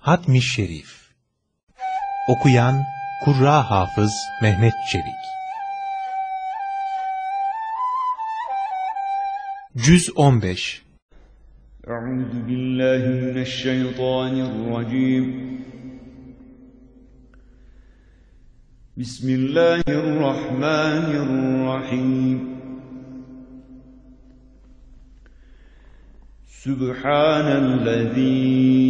Hatmi Şerif. Okuyan Kurra Hafız Mehmet Çelik. Cüz 15 Euzu billahi mineşşeytanirracim. Bismillahirrahmanirrahim. Sübhanellezî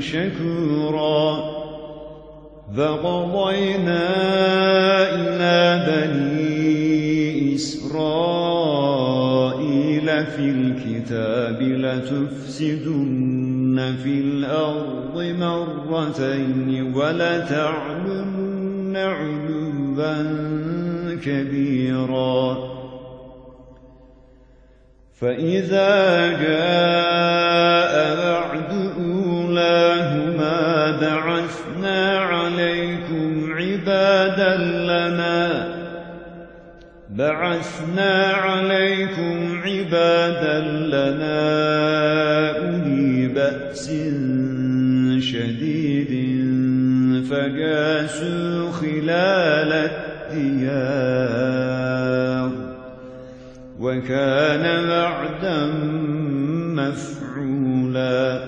شكورا. فقضينا إلى بني إسرائيل في الكتاب لتفسدن في الأرض مرتين ولتعلن علوا كبيرا. فإذا جاء بعد أولاهما بعثنا عليكم عبادا لنا. بعثنا عليكم عبادا لنا. أولي بأس شديد فجاسوا خلال الديار. وكان وعدا مفعولا.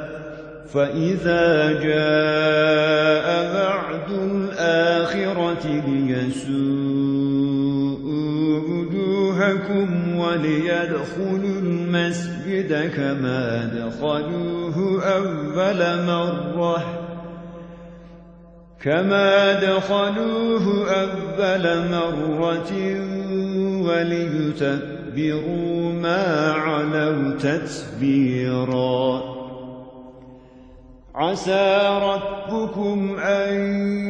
فإذا جاء بعد الآخرة ليسوءوا وجوهكم وليدخلوا المسجد كما دخلوه أول مرة كما دخلوه أول مرة وليتبروا ما علوا تتبيرا عسى ربكم أن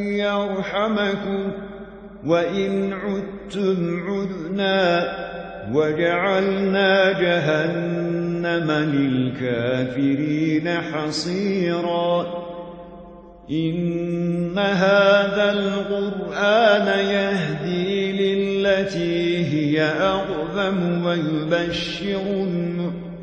يرحمكم وإن عدتم عدنا وجعلنا جهنم للكافرين حصيراً. إن هذا القرآن يهدي للتي هي أقدم ويبشر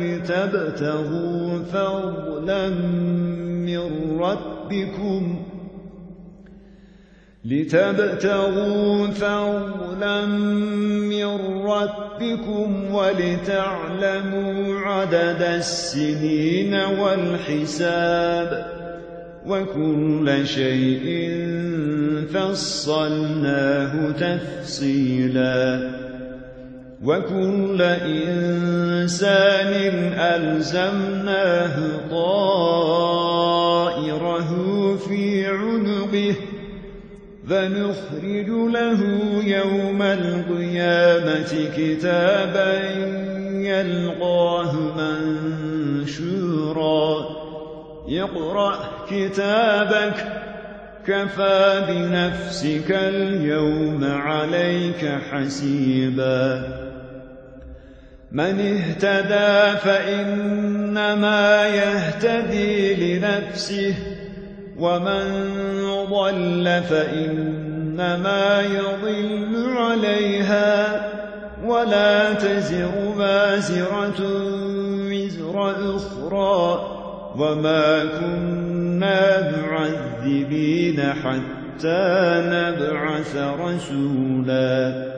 لتبتغوا فضلا من ربكم. لتبتغوا فضلا من ربكم ولتعلموا عدد السنين والحساب. وكل شيء فصلناه تفصيلا. وكل إنسان ألزمناه طائره في عنقه فنخرج له يوم القيامة كتابا يلقاه منشورا. يقرأ كتابك كفى بنفسك اليوم عليك حسيبا. من اهتدى فإنما يهتدي لنفسه ومن ضل فإنما يضل عليها ولا تزر بازرة وزر أخرى وما كنا معذبين حتى نبعث رسولا.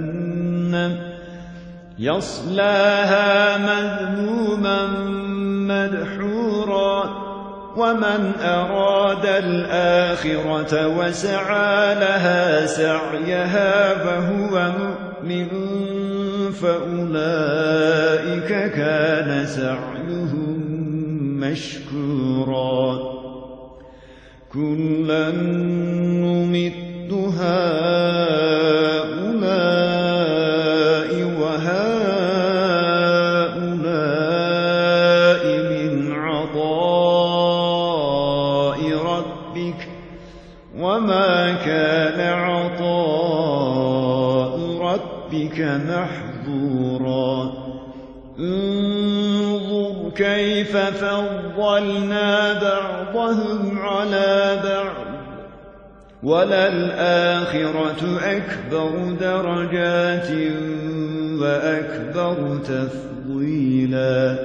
يصلاها مذموما مدحورا. ومن أراد الآخرة وسعى لها سعيها فهو مؤمن فأولئك كان سعيهم مشكورا. كلا نمد هؤلاء فضلنا بعضهم على بعض وللآخرة أكبر درجات وأكبر تفضيلا.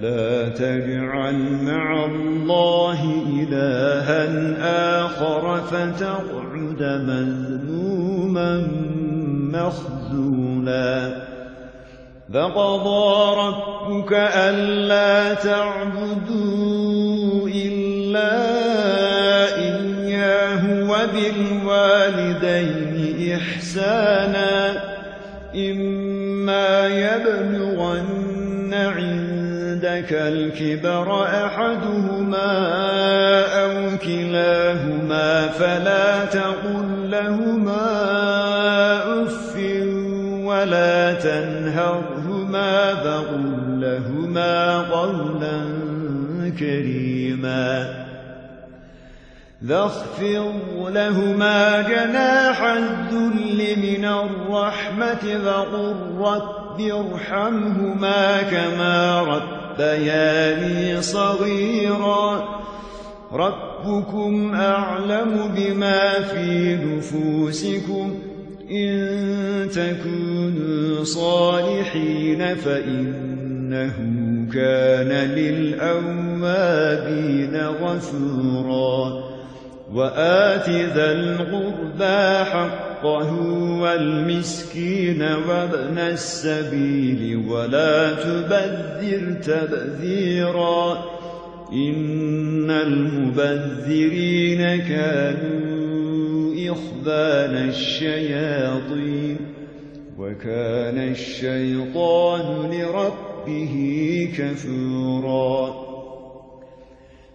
لا تجعل مع الله إلها آخر فتقعد مذموما مخذولا. فقضى ربك ألا تعبدوا وبالوالدين إحسانا إما يبلغن عندك الكبر أحدهما أو كلاهما فلا تقل لهما أف ولا تنهرهما فقل لهما قولا كريما. واخفض لهما جناح الذل من الرحمة وقل رب ارحمهما كما ربياني صغيرا. ربكم أعلم بما في نفوسكم. إن تكونوا صالحين فإنه كان للأوابين غفورا. وآت ذا القربى حقه والمسكين وابن السبيل ولا تبذر تبذيرا إن المبذرين كانوا إخبان الشياطين وكان الشيطان لربه كفورا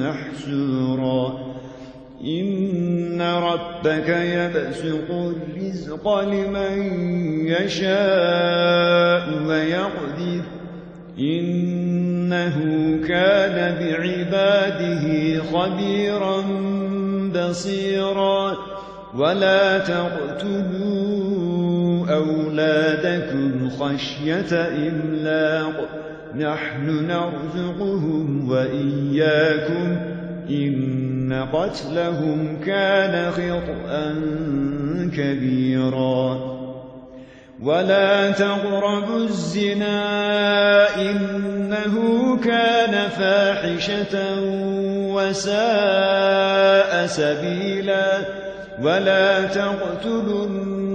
محسورا إن ربك يبسط الرزق لمن يشاء ويقدر. إنه كان بعباده خبيرا بصيرا. ولا تقتلوا أولادكم خشية إملاق. نحن نرزقهم وإياكم إن قتلهم كان خطأ كبيرا. ولا تقربوا الزنا إنه كان فاحشة وساء سبيلا. ولا تقتلوا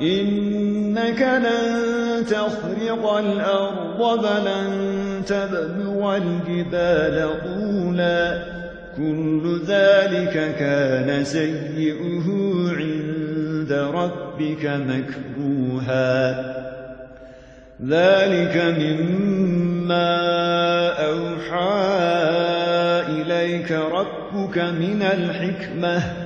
إنك لن تخرق الأرض ولن تبلغ الجبال طولا. كل ذلك كان سيئه عند ربك مكروها. ذلك مما أوحى إليك ربك من الحكمة.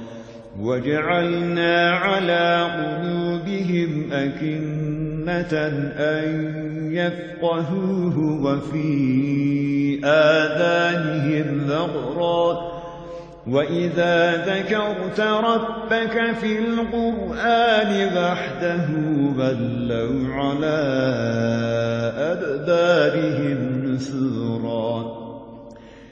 وجعلنا على قلوبهم أكنة أن يفقهوه وفي آذانهم ذغرا وإذا ذكرت ربك في القرآن وحده بلوا على أدبارهم نثورا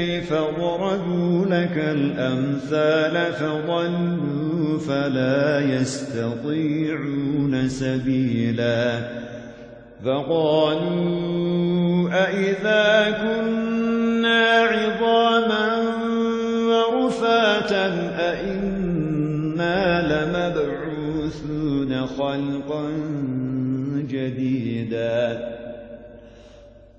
كيف ضربوا لك الأمثال فضلوا فلا يستطيعون سبيلا فقالوا أئذا كنا عظاما ورفاتا أئنا لمبعوثون خلقا جديدا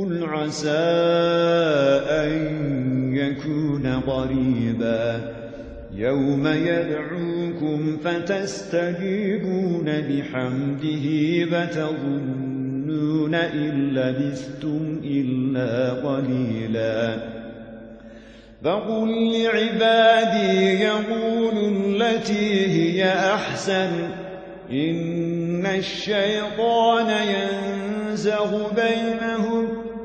قل عسى أن يكون قريبا يوم يدعوكم فتستجيبون بحمده فتظنون إن لبثتم إلا قليلا. فقل لعبادي يقولوا التي هي أحسن. إن الشيطان ينزغ بينهم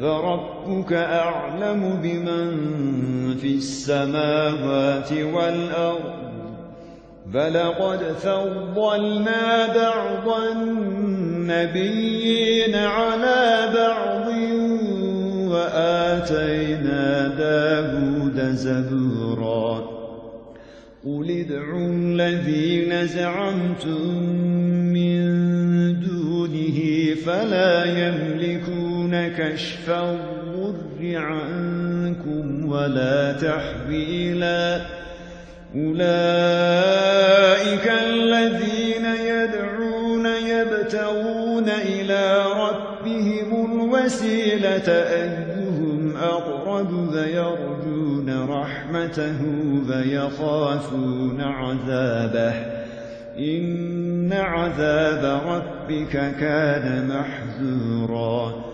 فربك أعلم بمن في السماوات والأرض فلقد فضلنا بعض النبيين على بعض وآتينا داود زبورا قل ادعوا الذين زعمتم من دونه فلا يملكون كشف الضر عنكم ولا تحويلا أولئك الذين يدعون يبتغون إلى ربهم الوسيلة أيهم أقرب فيرجون رحمته فيخافون عذابه إن عذاب ربك كان محذورا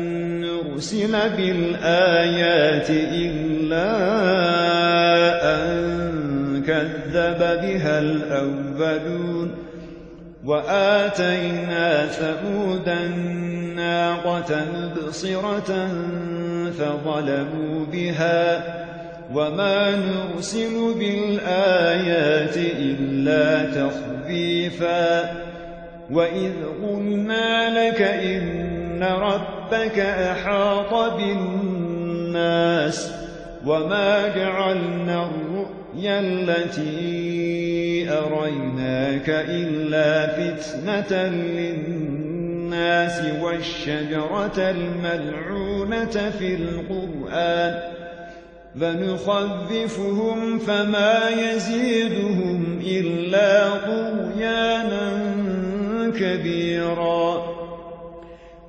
نرسل بالآيات إلا أن كذب بها الأولون وآتينا ثمود الناقة مبصرة فظلموا بها وما نرسل بالآيات إلا تخفيفا وإذ قلنا لك إن ربك أحاط بالناس وما جعلنا الرؤيا التي أريناك إلا فتنة للناس والشجرة الملعونة في القرآن فنخذفهم فما يزيدهم إلا طغيانا كبيرا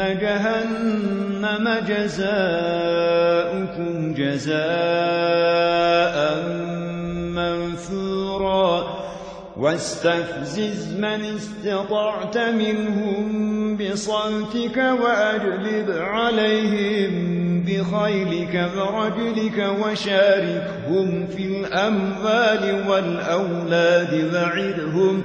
جهنم جزاؤكم جزاء منثورا واستفزز من استطعت منهم بصوتك وأجلب عليهم بخيلك ورجلك وشاركهم في الأموال والأولاد وعدهم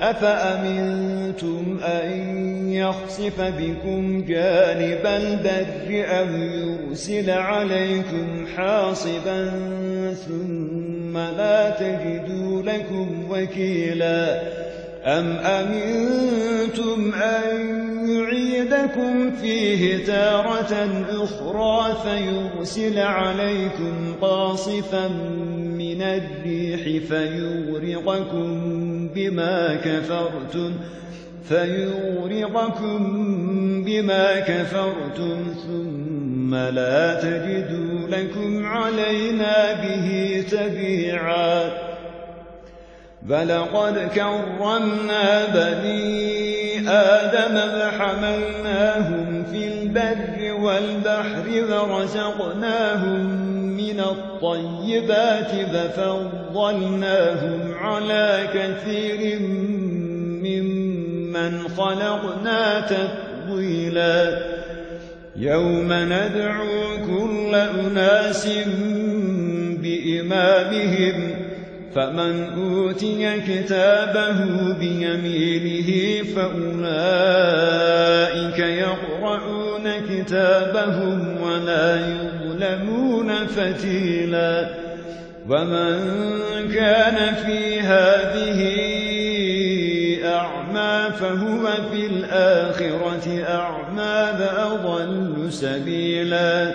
أفأمنتم أن يخصف بكم جانب البر أو يرسل عليكم حاصبا ثم لا تجدوا لكم وكيلا أم أمنتم أن يعيدكم فيه تارة أخرى فيرسل عليكم قاصفا من الريح فيغرقكم بما كفرتم فيغرقكم بما كفرتم ثم لا تجدوا لكم علينا به تبيعا. فلقد كرمنا بني آدم فحملناهم في البر والبحر ورزقناهم من الطيبات ففضلناهم على كثير ممن خلقنا تفضيلا. يوم ندعو كل أناس بإمامهم فمن أوتي كتابه بيمينه فأولئك يقرؤون كتابهم ولا يظلمون فتيلا. ومن كان في هذه أعمى فهو في الآخرة أعمى فأضل سبيلا.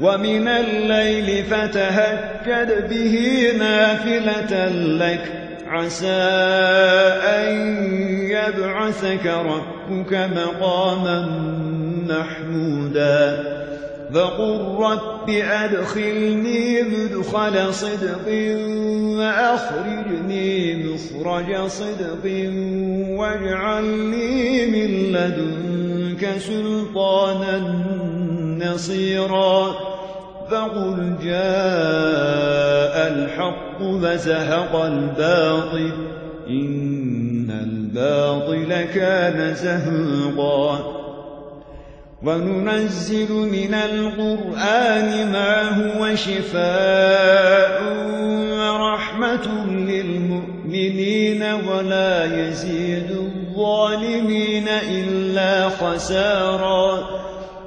ومن الليل فتهجد به نافلة لك. عسى أن يبعثك ربك مقاما محمودا. فقل رب أدخلني مدخل صدق وأخرجني مخرج صدق واجعل لي من لدنك سلطانا نصيرا فقل جاء الحق فزهق الباطل إن الباطل كان زهقا وننزل من القرآن ما هو شفاء ورحمة للمؤمنين ولا يزيد الظالمين إلا خساراً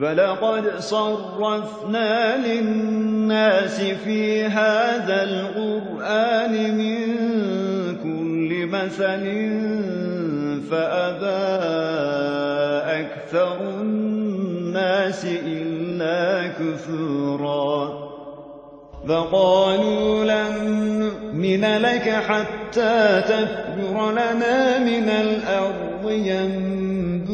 فلقد صرفنا للناس في هذا القرآن من كل مثل فأبى أكثر الناس إلا كفورا فقالوا لن نؤمن لك حتى تفجر لنا من الأرض ينبوعا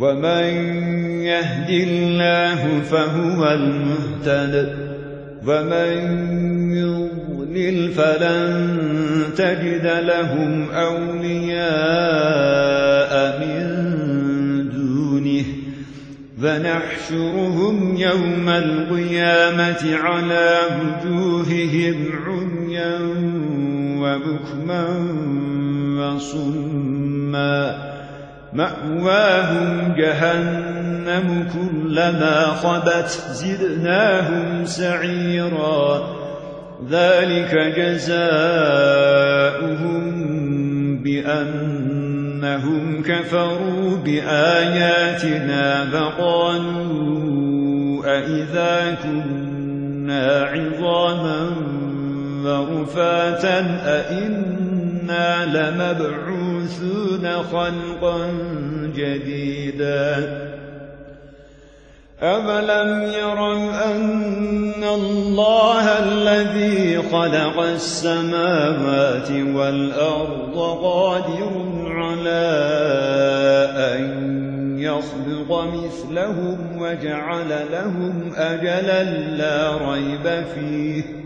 ومن يهد الله فهو المهتد ومن يضلل فلن تجد لهم أولياء من دونه فنحشرهم يوم القيامة على وجوههم عميا وبكما وصما مأواهم جهنم كلما خبت زدناهم سعيرا. ذلك جزاؤهم بأنهم كفروا بآياتنا فقالوا أئذا كنا عظاما ورفاتا أئنا لمبعوثون خلقا جديدا. أَوَلَمْ يَرَوْا أَنَّ اللَّهَ الَّذِي خَلَقَ السَّمَاوَاتِ وَالْأَرْضَ قَادِرٌ عَلَىٰ أَن يَخْلُقَ مِثْلَهُمْ وَجَعَلَ لَهُمْ أَجَلًا لَّا رَيْبَ فِيهِ.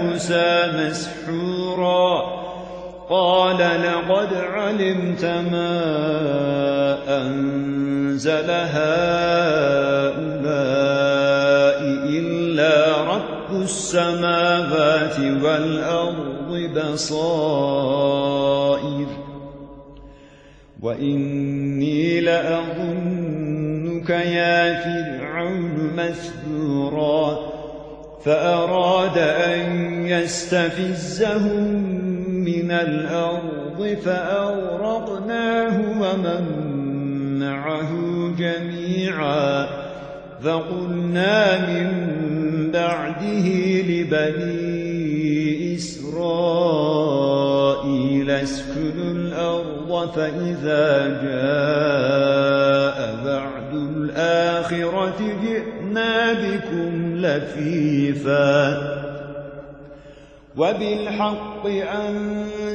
مسحورا قال لقد علمت ما أنزل هؤلاء إلا رب السماوات والأرض بصائر. وإني لأظنك يا فرعون مثبورا فأراد أن يستفزهم من الأرض فأورقناه ومن معه جميعا فقلنا من بعده لبني إسرائيل اسكنوا الأرض فإذا جاء بعد الآخرة جئنا بكم لفيفاً وبالحق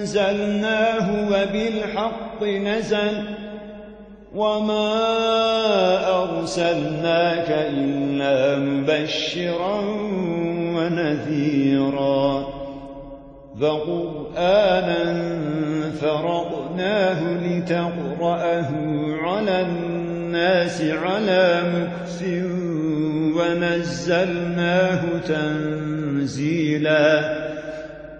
أنزلناه وبالحق نزل وما أرسلناك إلا مبشرا ونذيرا فقرآنا فرقناه لتقرأه على الناس على مكس ونزلناه تنزيلاً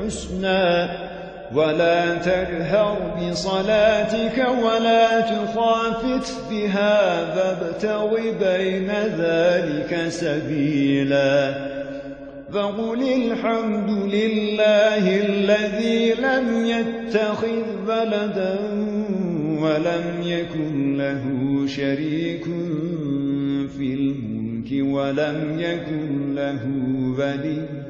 الحسنى ولا تجهر بصلاتك ولا تخافت بها فابتغ بين ذلك سبيلا. فقل الحمد لله الذي لم يتخذ بلدا ولم يكن له شريك في الملك ولم يكن له ولي.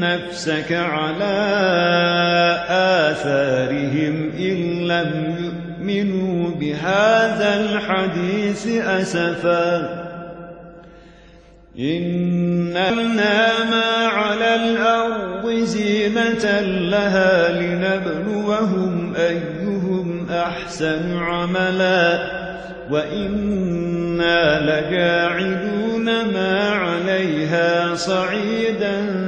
نفسك على آثارهم إن لم يؤمنوا بهذا الحديث أسفا. إننا ما على الأرض زينة لها لنبلوهم أيهم أحسن عملا. وإنا لجاعلون ما عليها صعيدا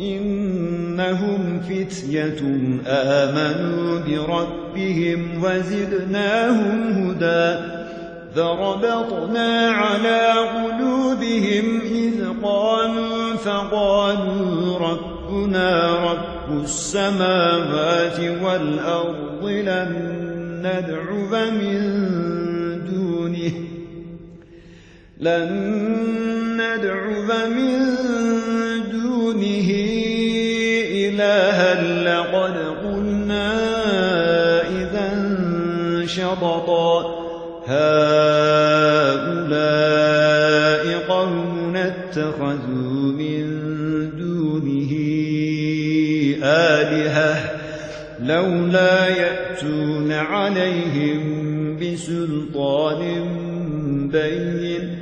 إنهم فتية آمنوا بربهم وزدناهم هدى فربطنا على قلوبهم إذ قالوا فقالوا ربنا رب السماوات والأرض لن ندعو من دونه لن ندعو من دونه إلها لقد قلنا إذا شططا. هؤلاء قوم اتخذوا من دونه آلهة لولا يأتون عليهم بسلطان بين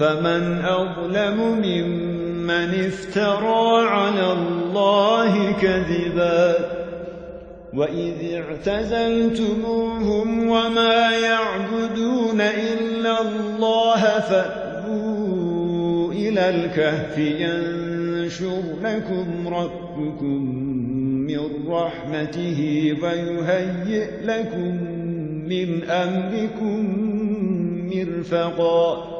فمن أظلم ممن افترى على الله كذبا وإذ اعتزلتموهم وما يعبدون إلا الله فأبوا إلى الكهف ينشر لكم ربكم من رحمته ويهيئ لكم من أمركم مرفقا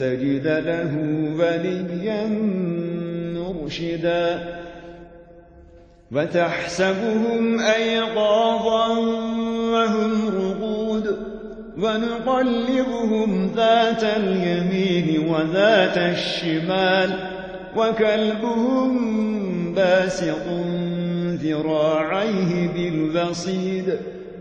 تجد له وليا مرشدا. وتحسبهم أيقاظا وهم رقود. ونقلبهم ذات اليمين وذات الشمال. وكلبهم باسق ذراعيه بالبصيد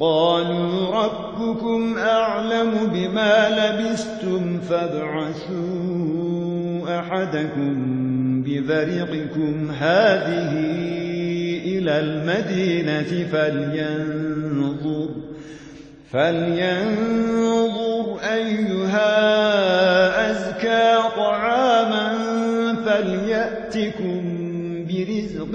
قالوا ربكم أعلم بما لبستم فابعثوا أحدكم ببرقكم هذه إلى المدينة فلينظر فلينظر أيها أزكى طعاما فليأتكم برزق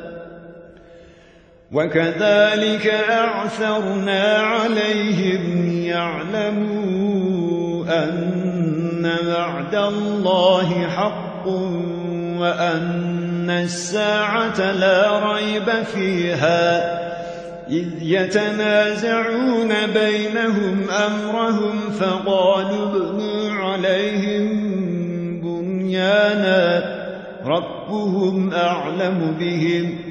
وكذلك أعثرنا عليهم يعلموا أن وعد الله حق وأن الساعة لا ريب فيها. إذ يتنازعون بينهم أمرهم فقالوا ابنوا عليهم بنيانا. ربهم أعلم بهم.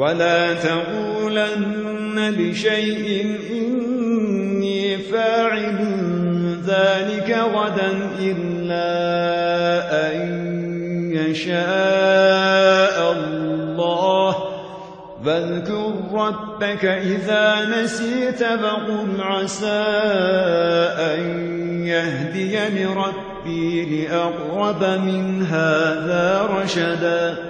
ولا تقولن لشيء إني فاعل ذلك غدا إلا أن يشاء الله. فاذكر ربك إذا نسيت فقل عسى أن يهدي لربي لأقرب من هذا رشداً.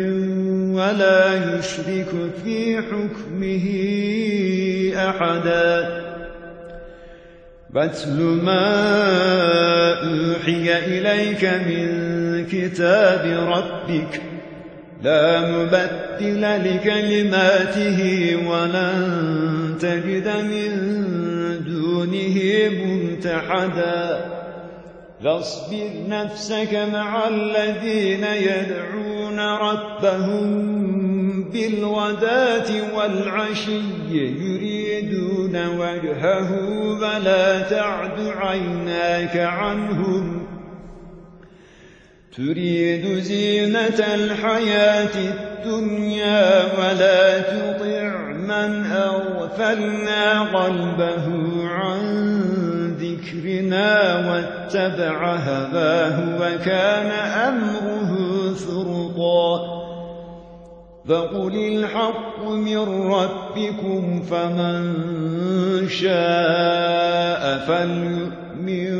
ولا يشرك في حكمه أحدا. باتل ما أوحي إليك من كتاب ربك لا مبدل لكلماته ولن تجد من دونه ملتحدا فاصبر نفسك مع الذين يدعون ربهم بالغداة والعشي يريدون وجهه فلا تعد عيناك عنهم. تريد زينة الحياة الدنيا ولا تطع من أغفلنا قلبه عن ذكرنا واتبع هباه وكان أمره فرطا فقل الحق من ربكم فمن شاء فليؤمن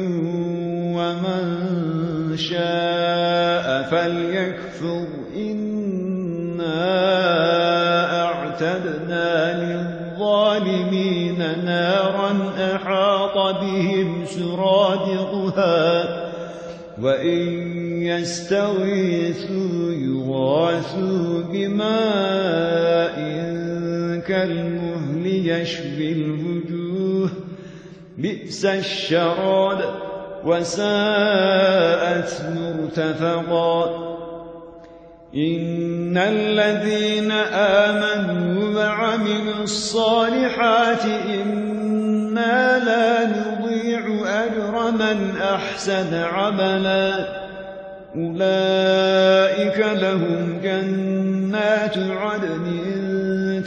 ومن شاء فليكفر. إنا أعتدنا للظالمين نارا أحاط بهم سرادقها وإن يستغيثوا يغاثوا بماء كالمهل يشفي الوجوه. بئس الشراد وساءت مرتفقا. إن الذين آمنوا وعملوا الصالحات إنا لا نضيع أجر من أحسن عملا. أولئك لهم جنات عدن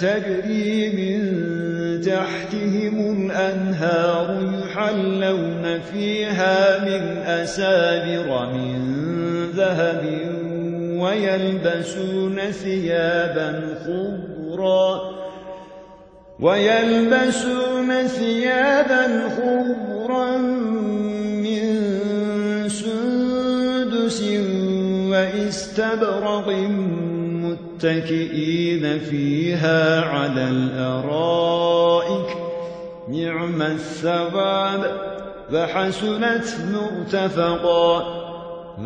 تجري من تحتهم الأنهار يحلون فيها من أسابر من ذهب ويلبسون ثيابا خضرا ويلبسون ثيابا خضرا من سندس وإستبرق متكئين فيها على الأرائك. نعم الثواب. فحسنت مرتفقا.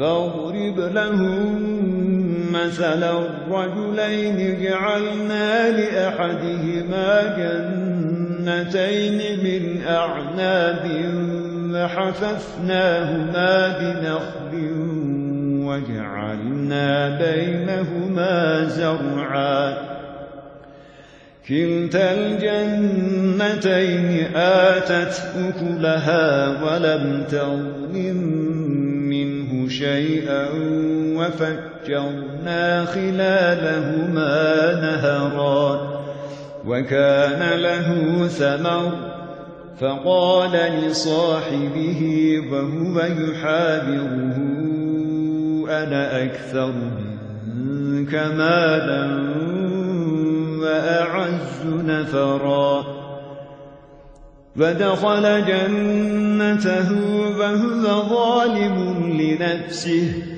فاضرب لهم مثلا الرجلين جعلنا لأحدهما جنتين من أعناب وحففناهما بنخل وجعلنا بينهما زرعا. كلتا الجنتين آتت أكلها ولم تظلم منه شيئا وفجرنا خلالهما نهرا وكان له ثمر فقال لصاحبه وهو يحاذره أنا أكثر منك مالا وأعز نفرا. فدخل جنته وهو ظالم لنفسه.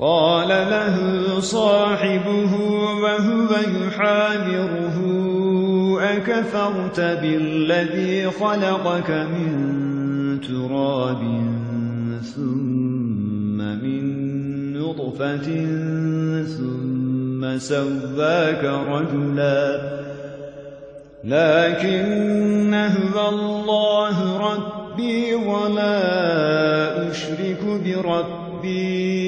قال له صاحبه وهو يحاذره أكفرت بالذي خلقك من تراب ثم من نطفة ثم سواك رجلا. لكن هو الله ربي ولا أشرك بربي.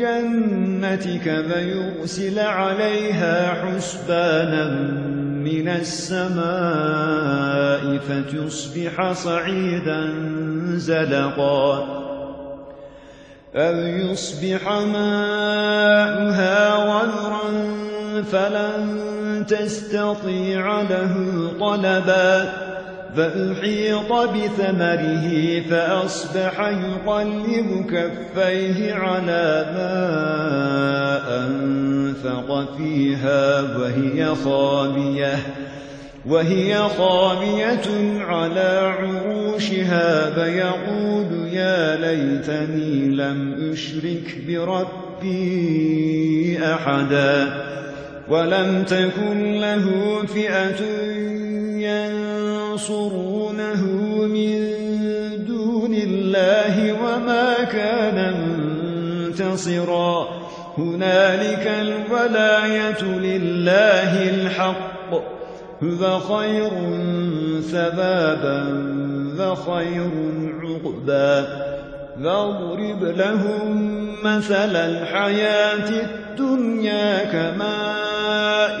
جنتك فيرسل عليها حسبانا من السماء فتصبح صعيدا زلقا أو يصبح ماؤها غذرا فلن تستطيع له طلبا فأحيط بثمره فأصبح يقلب كفيه على ما أنفق فيها وهي خابية وهي خابية على عروشها فيقول يا ليتني لم أشرك بربي أحدا ولم تكن له فئة ينصرونه من دون الله وما كان منتصرا. هنالك الولاية لله الحق. هو خير ثبابا وخير عقبا. فاضرب لهم مثل الحياة الدنيا كماء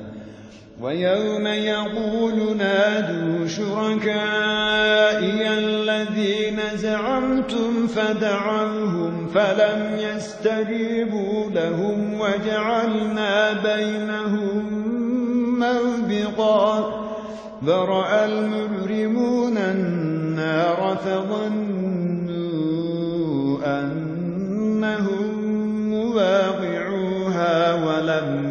ويوم يقول نادوا شركائي الذين زعمتم فدعوهم فلم يستجيبوا لهم وجعلنا بينهم موبقا فرأى المجرمون النار فظنوا أنهم مواقعوها ولم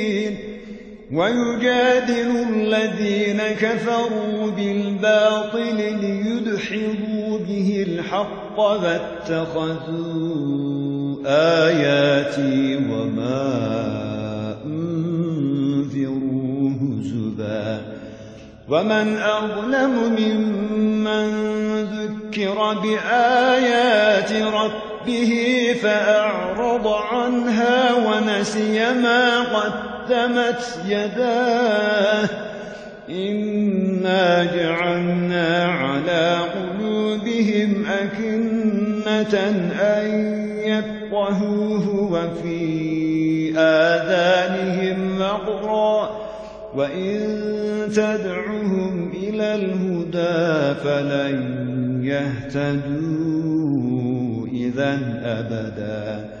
ويجادل الذين كفروا بالباطل ليدحضوا به الحق فاتخذوا آياتي وما أنذروا هزبا ومن أظلم ممن ذكر بآيات ربه فأعرض عنها ونسي ما قدمت يداه. إنا جعلنا على قلوبهم أكنة أن يفقهوه وفي آذانهم وقرا وإن تدعهم إلى الهدى فلن يهتدوا إذا أبدا.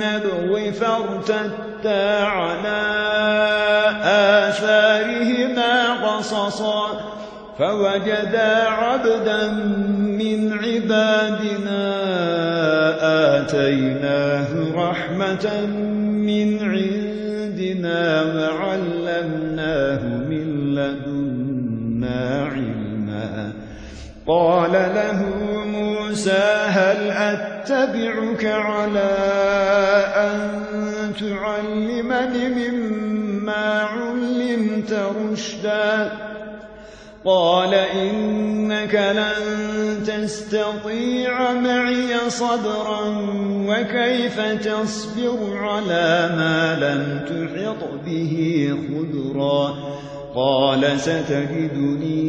نبغي فارتدتا على آثارهما قصصا فوجدا عبدا من عبادنا آتيناه رحمة من عندنا وعلمناه من لدنا علما. قال له موسى هل أتبعك على أن تعلمني مما علمت رشدا؟ قال إنك لن تستطيع معي صبرا وكيف تصبر على ما لم تحط به خذرا قال ستجدني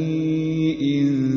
إن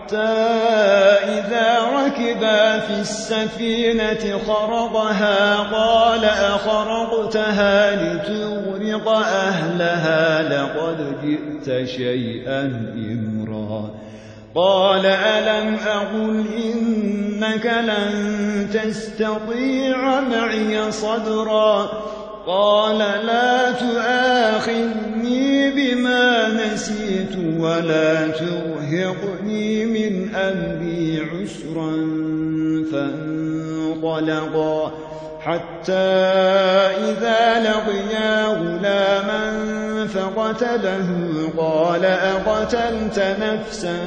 إذا ركبا في السفينة خرقها قال أخرقتها لتغرق أهلها لقد جئت شيئا إمرا. قال ألم أقل إنك لن تستطيع معي صدرا قال لا تؤاخذني بما نسيت ولا ترهقني من أمري عسرا فانطلقا حتى إذا لقيا غلاما فقتله قال أقتلت نفسا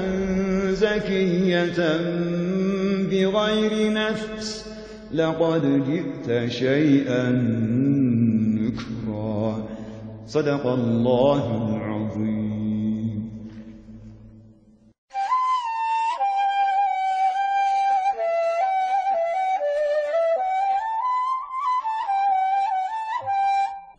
زكية بغير نفس؟ لقد جئت شيئا نكرا. صدق الله العظيم.